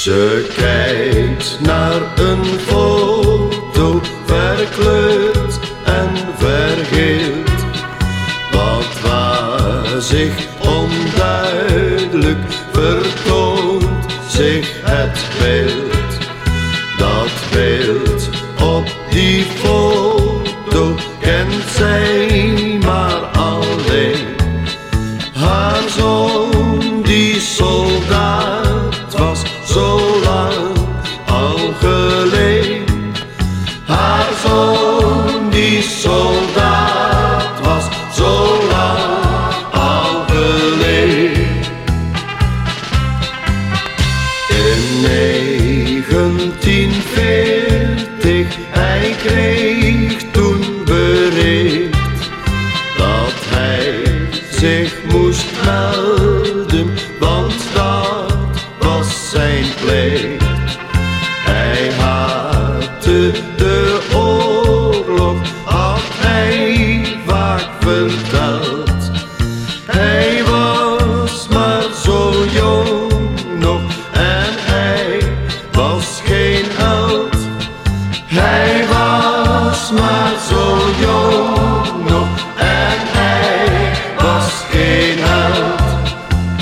Ze kijkt naar een foto, verkleurd en vergeeld. Wat waar zich onduidelijk vertoont zich het beeld. Dat beeld op die foto kent zij soldaat was zo lang al geleden. In maar zo jong nog en hij was geen held.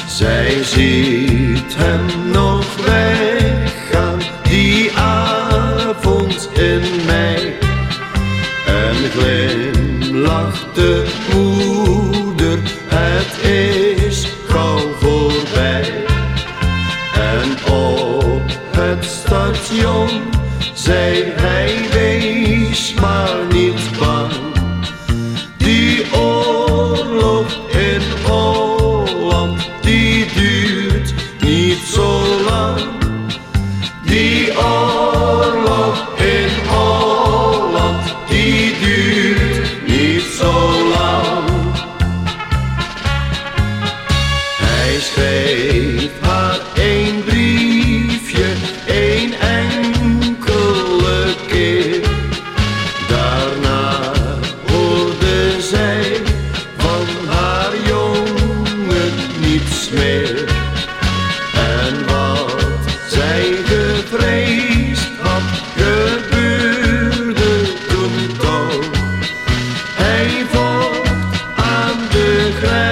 Zij ziet hem nog weggaan die avond in mei. En glimlacht de moeder, het is gauw voorbij. En op het station zei hij, maar niet bang. Die oorlog in Holland, die duurt niet zo lang. Die oorlog in Holland, die duurt niet zo lang. Hij schreef haar een cry.